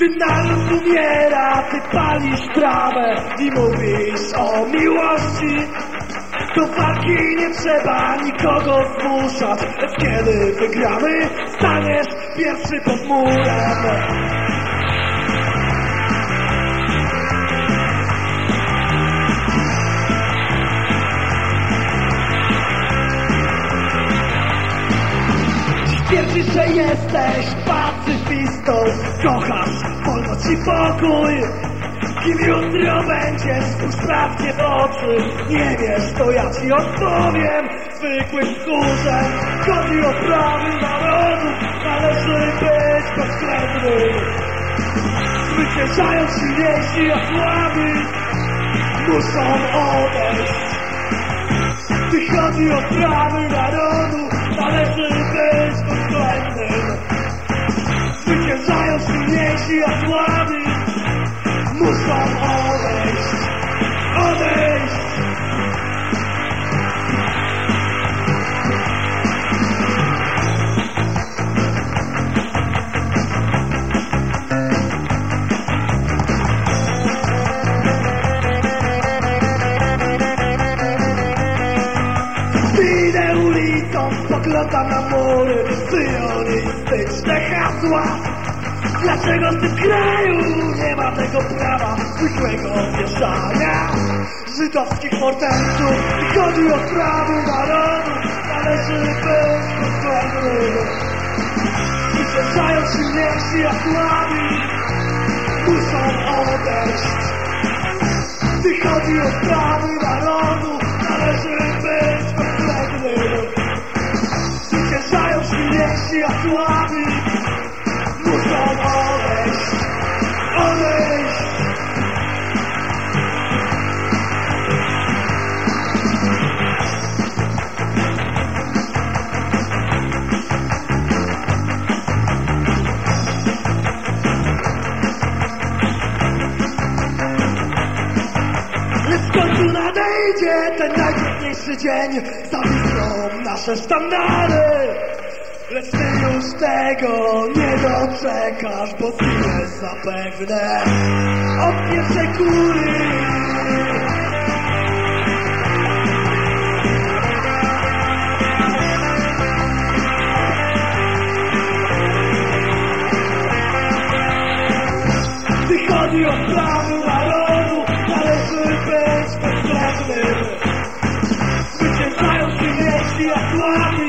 Naród umiera, ty palisz trawę i mówisz o miłości. Do walki nie trzeba nikogo zmuszać, lecz kiedy wygramy, staniesz pierwszy pod murem. Twierdzisz, że jesteś pacyfistą Kochasz wolność i pokój. Kim jutro będziesz, w oczy. Nie wiesz, to ja ci odpowiem. Zwykłym skórzem Chodzi o prawy narodu Należy być bezwzględnym Zwyciężają silniejsi, a słabi Muszą odejść. Gdy chodzi o sprawy narodu, należy być bezwzględnym. Zwyciężają silniejsi, a słabi muszą odejść, odejść. Idę ulicą, spoglądam na mury Syjonistyczne hasła Dlaczego w tym kraju nie ma tego prawa Zwykłego wieszania Żydowskich morderców I chodzi o sprawy narodu Należy być bezwzględnym Zwyciężają silniejsi, a słabi Muszą odejść. Gdy chodzi o sprawy narodu, należy być bezwzględnym. Zwyciężają silniejsi, a słabi nadejdzie ten najpiękniejszy dzień. Zawisną nasze sztandary. Lecz ty już tego nie doczekasz Bo zginiesz zapewne od pierwszej kuli Gdy chodzi o sprawy być